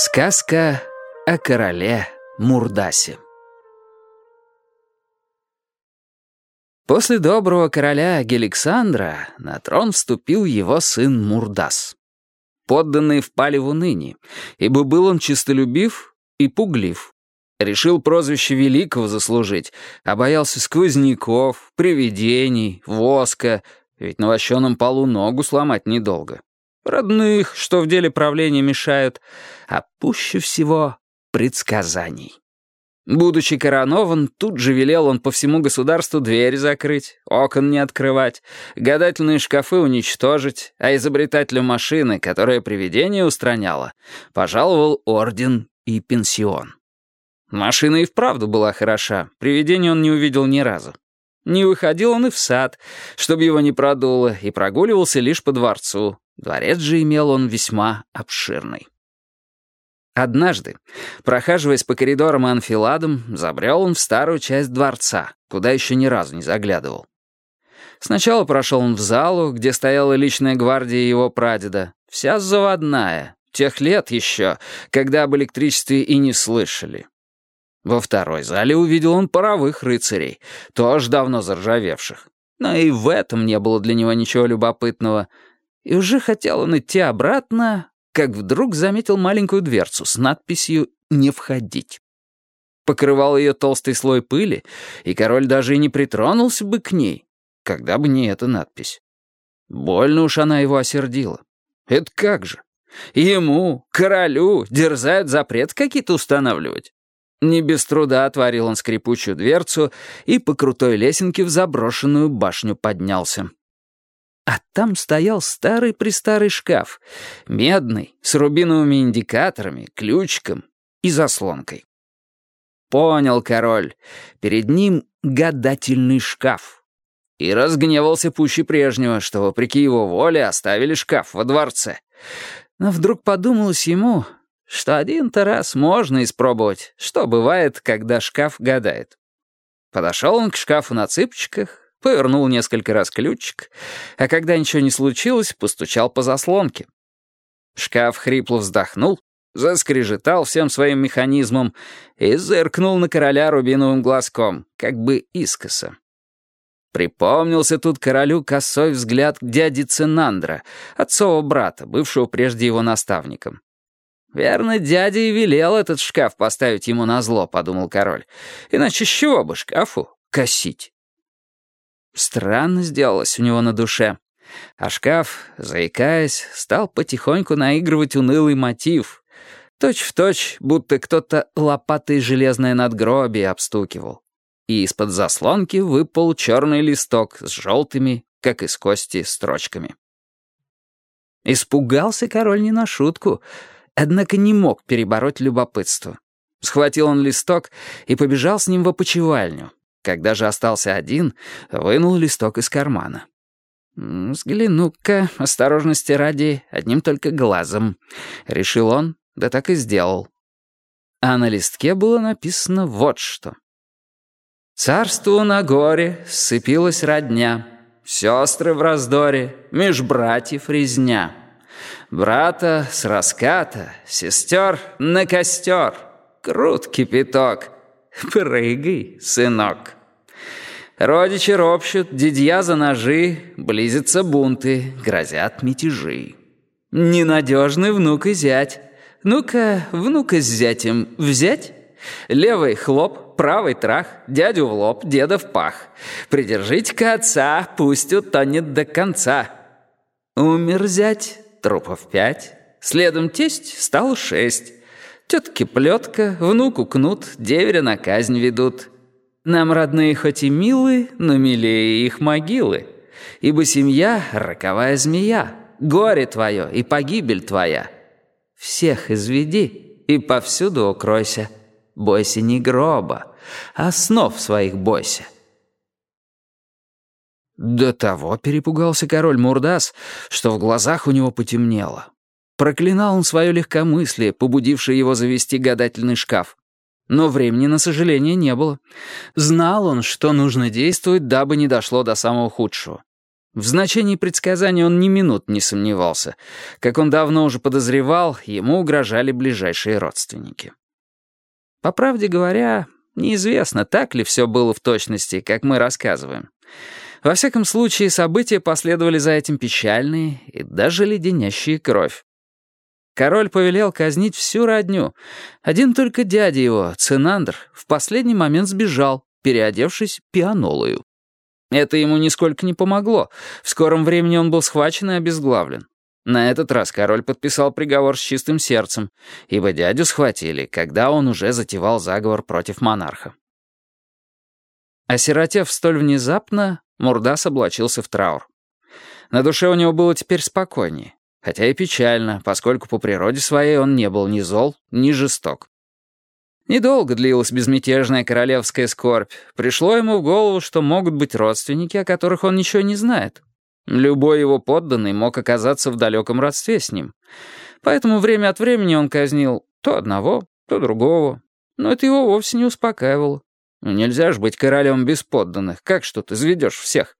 Сказка о короле Мурдасе После доброго короля Геликсандра на трон вступил его сын Мурдас. Подданные впали в уныние, ибо был он чистолюбив и пуглив. Решил прозвище великого заслужить, а боялся сквозняков, привидений, воска, ведь на вощеном полу ногу сломать недолго родных, что в деле правления мешают, а пуще всего предсказаний. Будучи коронован, тут же велел он по всему государству двери закрыть, окон не открывать, гадательные шкафы уничтожить, а изобретателю машины, которая привидение устраняла, пожаловал орден и пенсион. Машина и вправду была хороша, привидение он не увидел ни разу. Не выходил он и в сад, чтобы его не продуло, и прогуливался лишь по дворцу, Дворец же имел он весьма обширный. Однажды, прохаживаясь по коридорам и анфиладам, забрел он в старую часть дворца, куда еще ни разу не заглядывал. Сначала прошел он в залу, где стояла личная гвардия его прадеда, вся заводная, тех лет еще, когда об электричестве и не слышали. Во второй зале увидел он паровых рыцарей, тоже давно заржавевших. Но и в этом не было для него ничего любопытного — и уже хотел он идти обратно, как вдруг заметил маленькую дверцу с надписью «Не входить». Покрывал ее толстый слой пыли, и король даже и не притронулся бы к ней, когда бы не эта надпись. Больно уж она его осердила. Это как же? Ему, королю, дерзают запрет какие-то устанавливать. Не без труда отворил он скрипучую дверцу и по крутой лесенке в заброшенную башню поднялся. А там стоял старый-престарый шкаф, медный, с рубиновыми индикаторами, ключиком и заслонкой. Понял король, перед ним гадательный шкаф. И разгневался пуще прежнего, что, вопреки его воле, оставили шкаф во дворце. Но вдруг подумалось ему, что один-то раз можно испробовать, что бывает, когда шкаф гадает. Подошел он к шкафу на цыпочках, повернул несколько раз ключик, а когда ничего не случилось, постучал по заслонке. Шкаф хрипло вздохнул, заскрежетал всем своим механизмом и зыркнул на короля рубиновым глазком, как бы искоса. Припомнился тут королю косой взгляд дяди Цинандра, отцова брата, бывшего прежде его наставником. «Верно, дядя и велел этот шкаф поставить ему на зло», — подумал король. «Иначе с чего бы шкафу косить?» Странно сделалось у него на душе. А шкаф, заикаясь, стал потихоньку наигрывать унылый мотив. Точь в точь, будто кто-то лопатой железное надгробие обстукивал. И из-под заслонки выпал черный листок с желтыми, как из кости, строчками. Испугался король не на шутку, однако не мог перебороть любопытство. Схватил он листок и побежал с ним в опочивальню, когда же остался один, вынул листок из кармана. «Взгляну-ка, осторожности ради, одним только глазом», — решил он, да так и сделал. А на листке было написано вот что. «Царству на горе сцепилась родня, сестры в раздоре, меж братьев резня. Брата с раската, сестер на костер, крут кипяток, прыгай, сынок». Родичи ропщут, дедья за ножи, близятся бунты, грозят мятежи. Ненадежный внук и зять. Ну-ка, внука с зятем взять? Левый хлоп, правый трах, дядю в лоб, деда в пах. Придержите-ка отца, пусть утонет до конца. Умер зять, трупов пять, следом тесть стал шесть. Тетки плетка, внуку кнут, деверя на казнь ведут. Нам родные хоть и милы, но милее их могилы. Ибо семья — роковая змея, горе твое и погибель твоя. Всех изведи и повсюду укройся. Бойся не гроба, а снов своих бойся. До того перепугался король Мурдас, что в глазах у него потемнело. Проклинал он свое легкомыслие, побудившее его завести гадательный шкаф. Но времени на сожаление не было. Знал он, что нужно действовать, дабы не дошло до самого худшего. В значении предсказания он ни минут не сомневался. Как он давно уже подозревал, ему угрожали ближайшие родственники. По правде говоря, неизвестно, так ли все было в точности, как мы рассказываем. Во всяком случае, события последовали за этим печальные и даже леденящие кровь. Король повелел казнить всю родню. Один только дядя его, Цинандр, в последний момент сбежал, переодевшись пианолою. Это ему нисколько не помогло. В скором времени он был схвачен и обезглавлен. На этот раз король подписал приговор с чистым сердцем, ибо дядю схватили, когда он уже затевал заговор против монарха. Осиротев столь внезапно, Мурдас облачился в траур. На душе у него было теперь спокойнее, хотя и печально, поскольку по природе своей он не был ни зол, ни жесток. Недолго длилась безмятежная королевская скорбь. Пришло ему в голову, что могут быть родственники, о которых он ничего не знает. Любой его подданный мог оказаться в далеком родстве с ним. Поэтому время от времени он казнил то одного, то другого. Но это его вовсе не успокаивало. Ну, нельзя же быть королем без подданных. Как что ты заведешь всех?